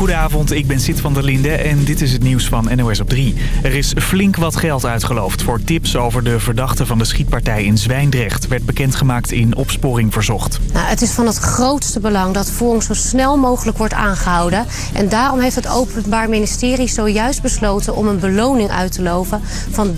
Goedenavond, ik ben Sid van der Linde en dit is het nieuws van NOS op 3. Er is flink wat geld uitgeloofd voor tips over de verdachte van de schietpartij in Zwijndrecht. Werd bekendgemaakt in Opsporing Verzocht. Nou, het is van het grootste belang dat Vorm zo snel mogelijk wordt aangehouden. En daarom heeft het Openbaar Ministerie zojuist besloten om een beloning uit te loven van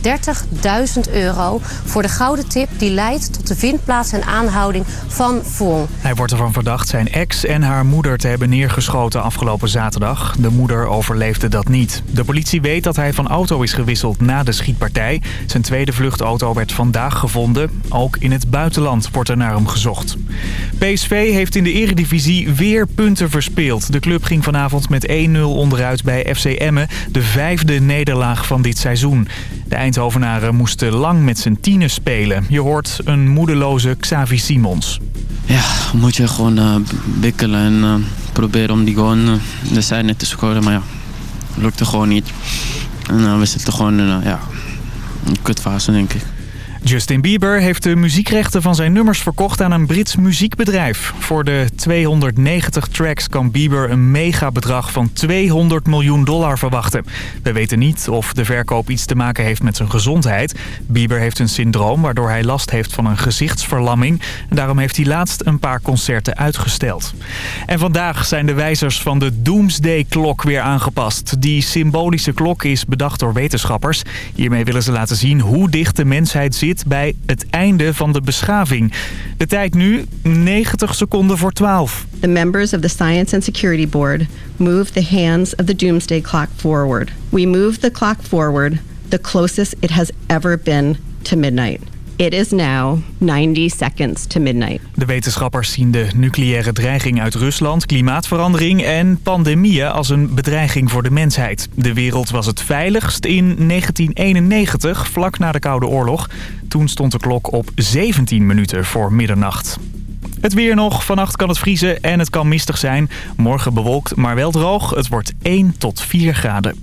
30.000 euro voor de gouden tip die leidt tot de vindplaats en aanhouding van Vorm. Hij wordt ervan verdacht zijn ex en haar moeder te hebben neergeschoten afgelopen zaterdag. De moeder overleefde dat niet. De politie weet dat hij van auto is gewisseld na de schietpartij. Zijn tweede vluchtauto werd vandaag gevonden. Ook in het buitenland wordt er naar hem gezocht. PSV heeft in de eredivisie weer punten verspeeld. De club ging vanavond met 1-0 onderuit bij FC Emmen. De vijfde nederlaag van dit seizoen. De Eindhovenaren moesten lang met zijn tienen spelen. Je hoort een moedeloze Xavi Simons. Ja, moet je gewoon uh, bikkelen en uh, proberen om die goal uh, de zijde te scoren. Maar ja, lukte gewoon niet. En we zitten gewoon in ja, een kutfase, denk ik. Justin Bieber heeft de muziekrechten van zijn nummers verkocht aan een Brits muziekbedrijf. Voor de 290 tracks kan Bieber een megabedrag van 200 miljoen dollar verwachten. We weten niet of de verkoop iets te maken heeft met zijn gezondheid. Bieber heeft een syndroom waardoor hij last heeft van een gezichtsverlamming. Daarom heeft hij laatst een paar concerten uitgesteld. En vandaag zijn de wijzers van de Doomsday-klok weer aangepast. Die symbolische klok is bedacht door wetenschappers. Hiermee willen ze laten zien hoe dicht de mensheid zit bij het einde van de beschaving. De tijd nu 90 seconden voor 12. The members of the Science and Security Board moved the hands of the doomsday clock forward. We moved the clock forward the closest it has ever been to midnight. It is now 90 seconds to midnight. De wetenschappers zien de nucleaire dreiging uit Rusland, klimaatverandering en pandemieën als een bedreiging voor de mensheid. De wereld was het veiligst in 1991, vlak na de Koude Oorlog. Toen stond de klok op 17 minuten voor middernacht. Het weer nog. Vannacht kan het vriezen en het kan mistig zijn. Morgen bewolkt, maar wel droog. Het wordt 1 tot 4 graden.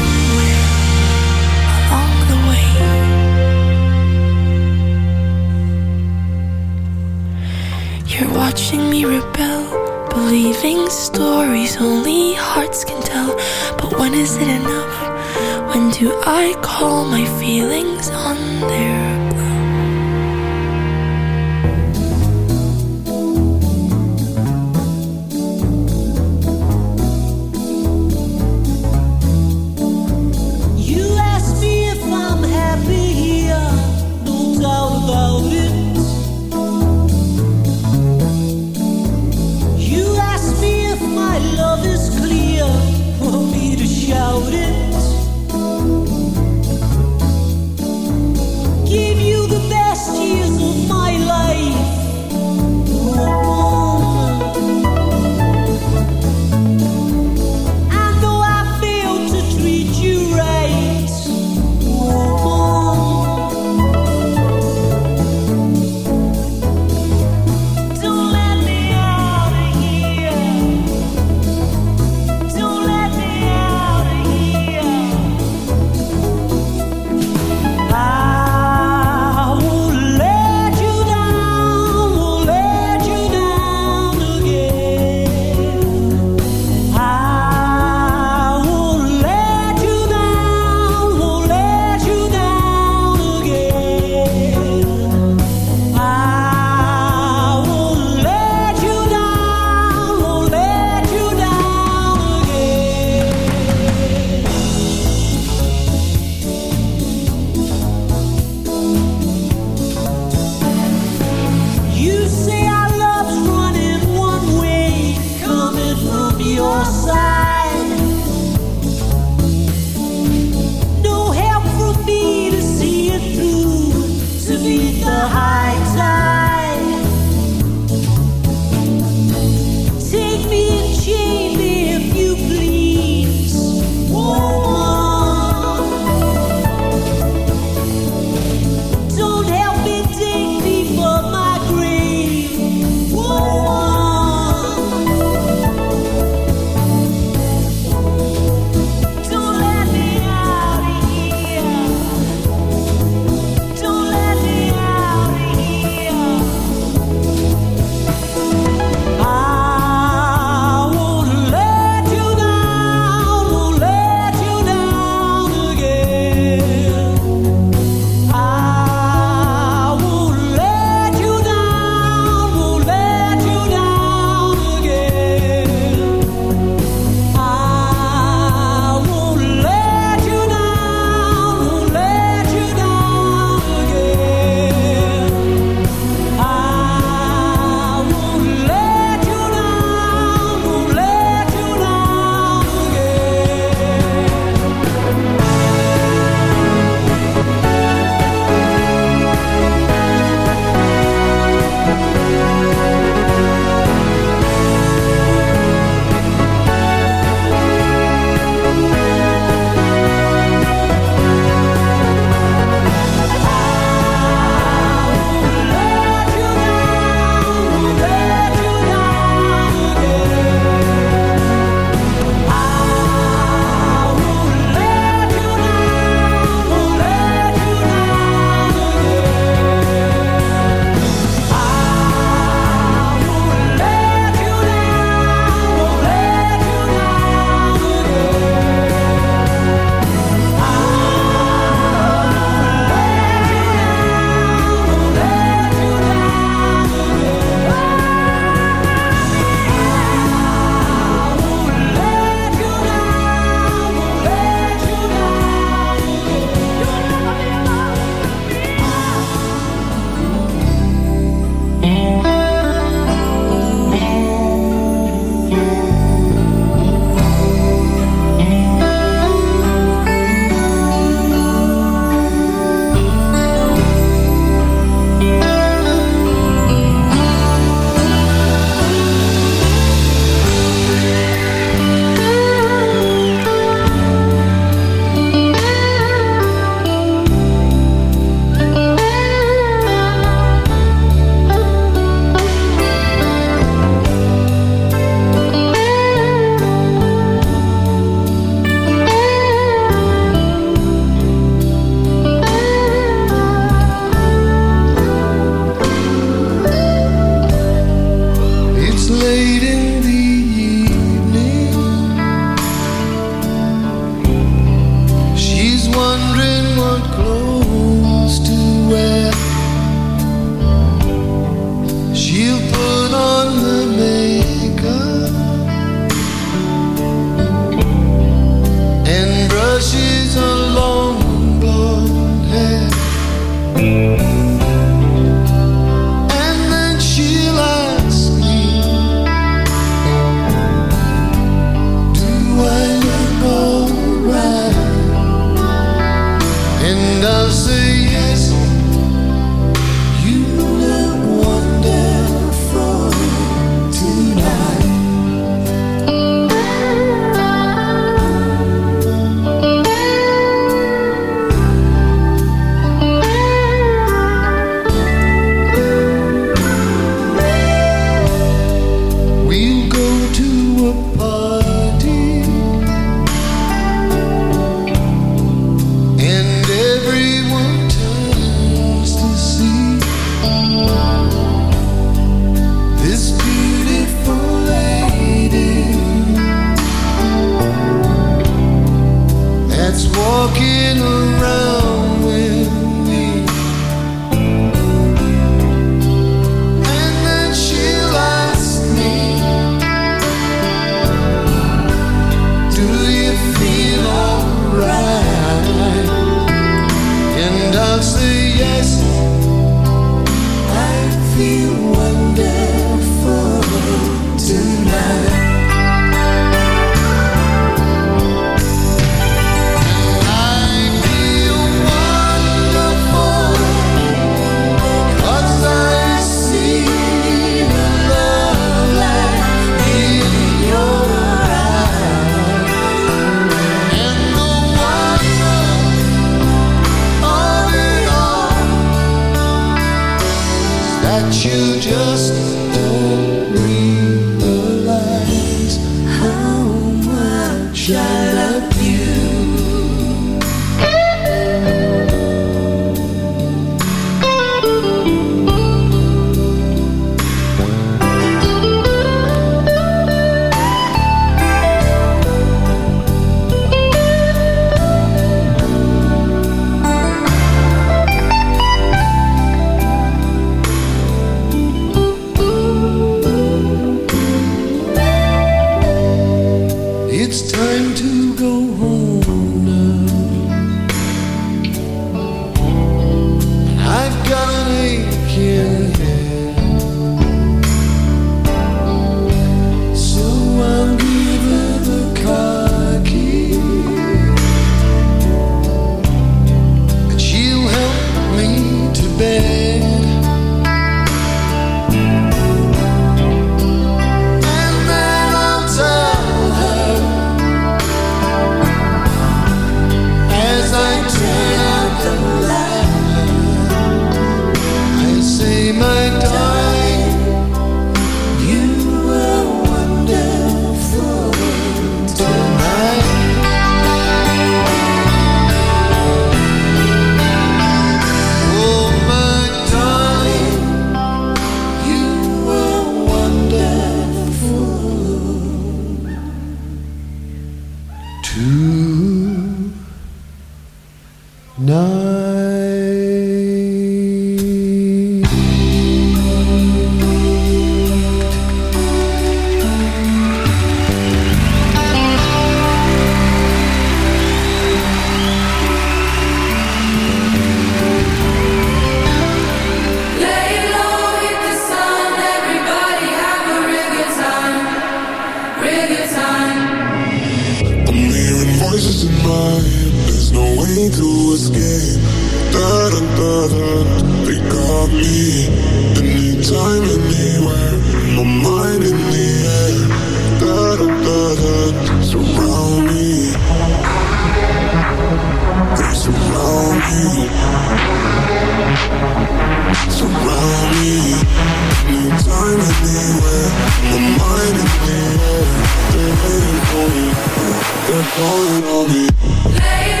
They're calling on me.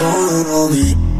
calling on me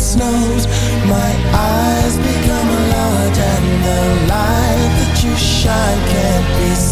snows. My eyes become a large and the light that you shine can't be seen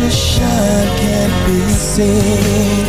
The shine can't be seen.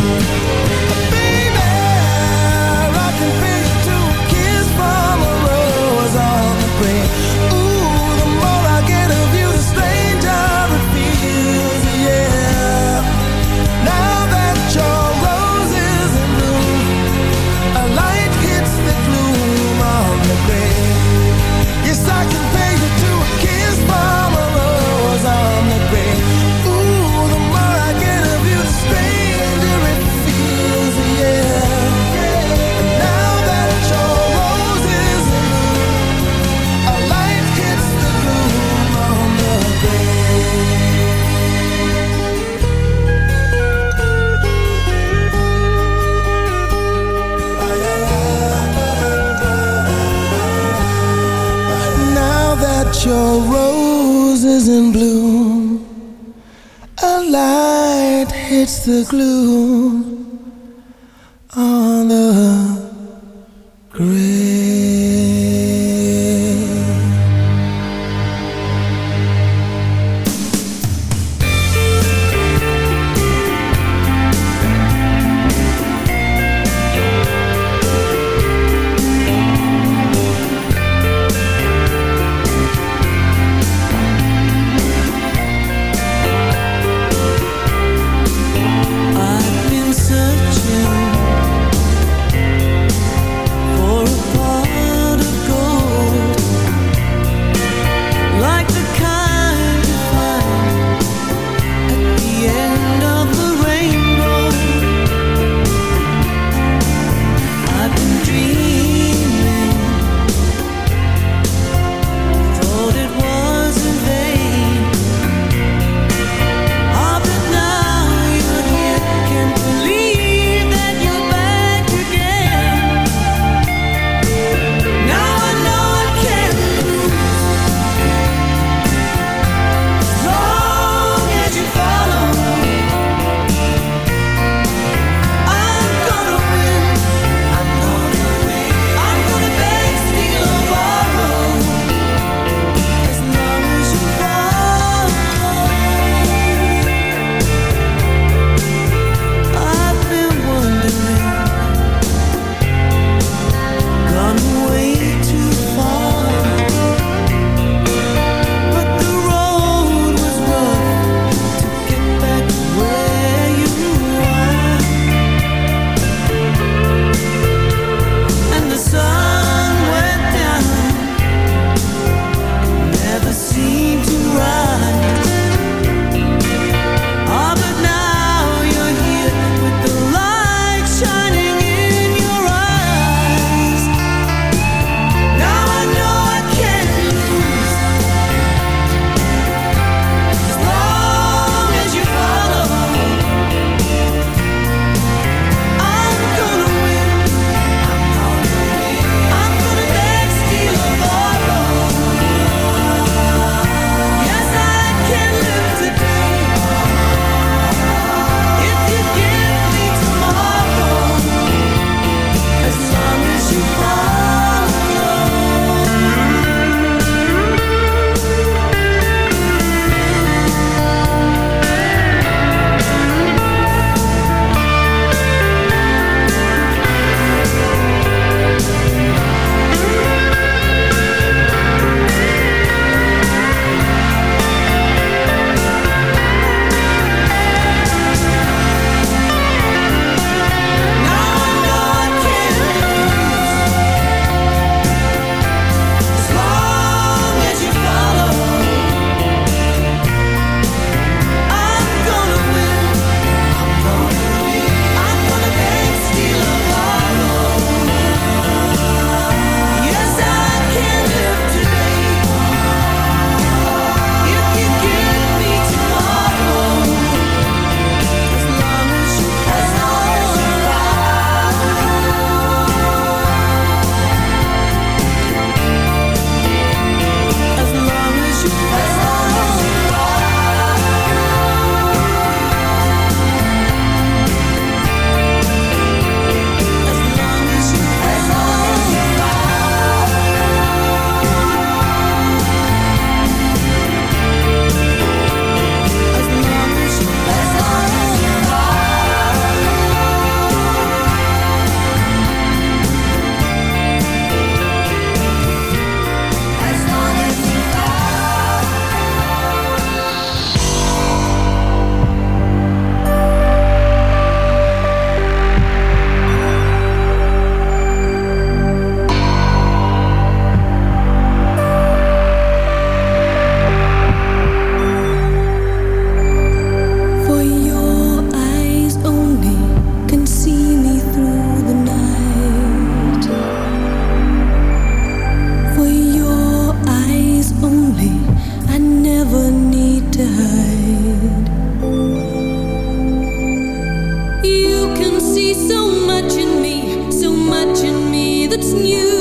That's new.